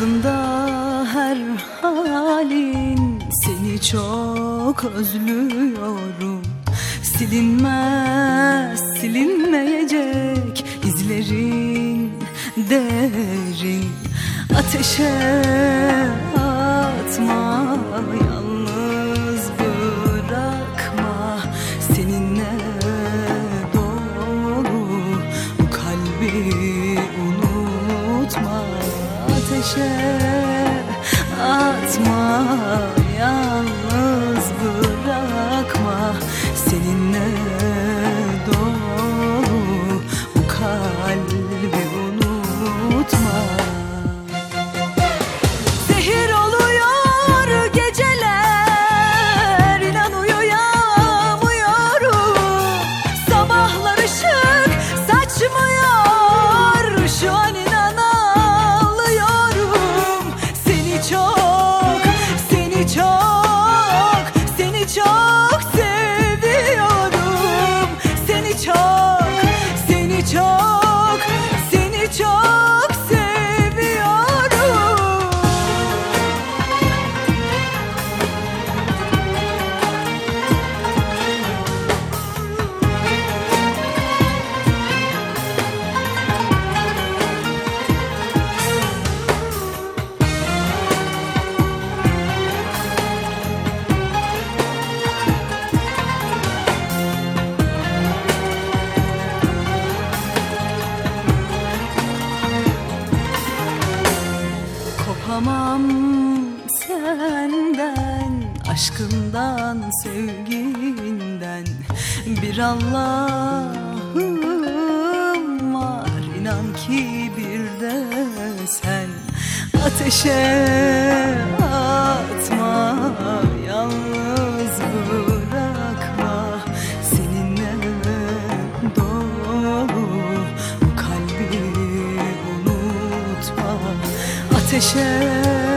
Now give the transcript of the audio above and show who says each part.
Speaker 1: Aklımda her halin Seni çok özlüyorum. Silinmez, silinmeyecek izlerin derin. Ateşe atma, yalnız bırakma Seninle Ateşe atma, yalnız Kopamam senden Aşkından, sevginden. Bir Allah'ım var inan ki bir de sen. Ateşe Ateşe